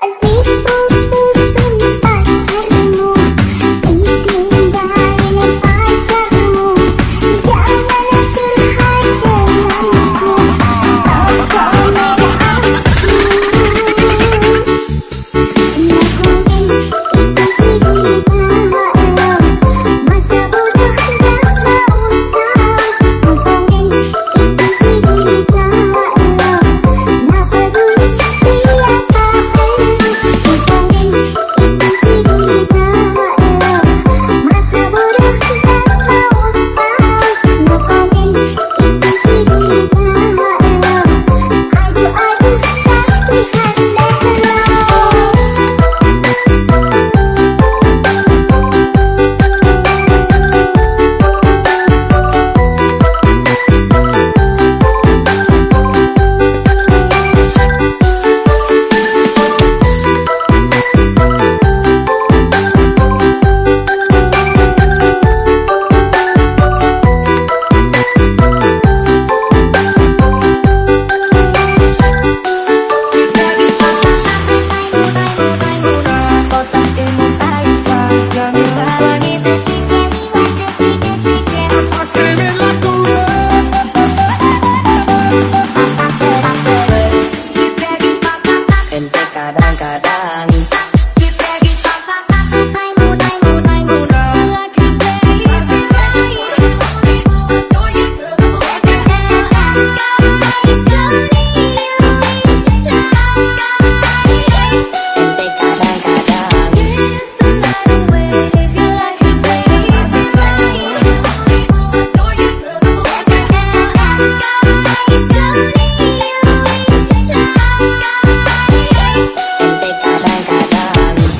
I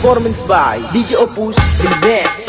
performance by DJ Opus Remix